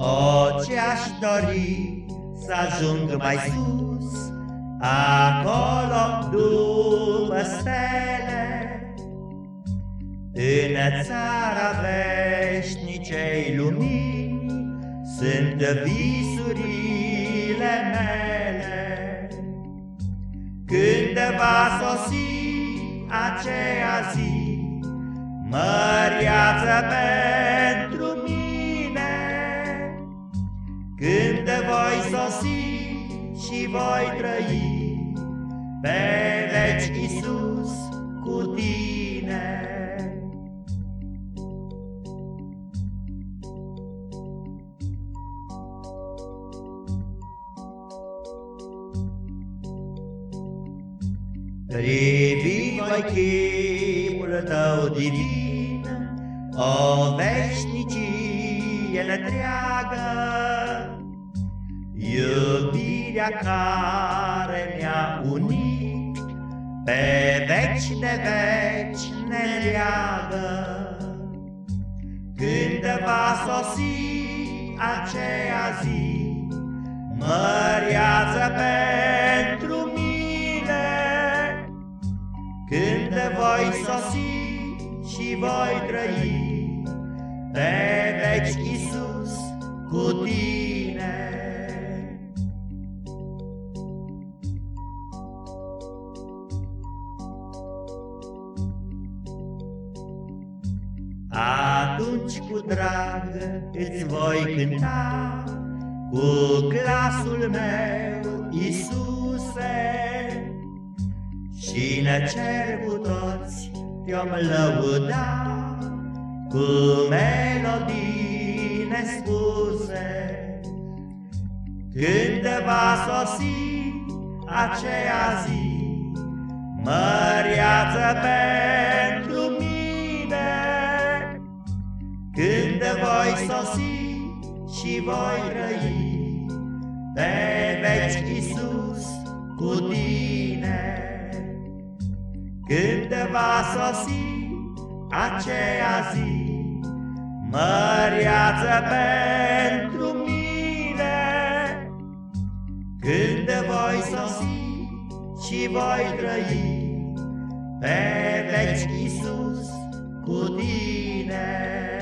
O, ce-aș dori să ajung mai sus, Acolo după stele, În țara veșnicei lumini, Sunt visurile mele. Când va sosi aceea zi, Măriață pentru sosi și voi trăi, Pe veci Iisus cu tine. Privi voi chipul tău divin, O veșnicie întreagă, Iubirea care mi-a unit, Pe veci de veci ne leagă. Când va sosi aceea zi, Măriață pentru când voi sosi și voi trăi Pe veci Iisus cu tine Atunci cu drag îți voi cânta Cu glasul meu, Iisuse. Și ne cer cu toți te-om lăuda Cu melodii nespuse. Când va sosi aceea zi Măriață pentru sosi și voi trăi Pe veci Iisus cu tine când va sosi aceea zi, Măriață pentru mine, Când voi sosi și voi trăi, Pe veci Iisus cu tine.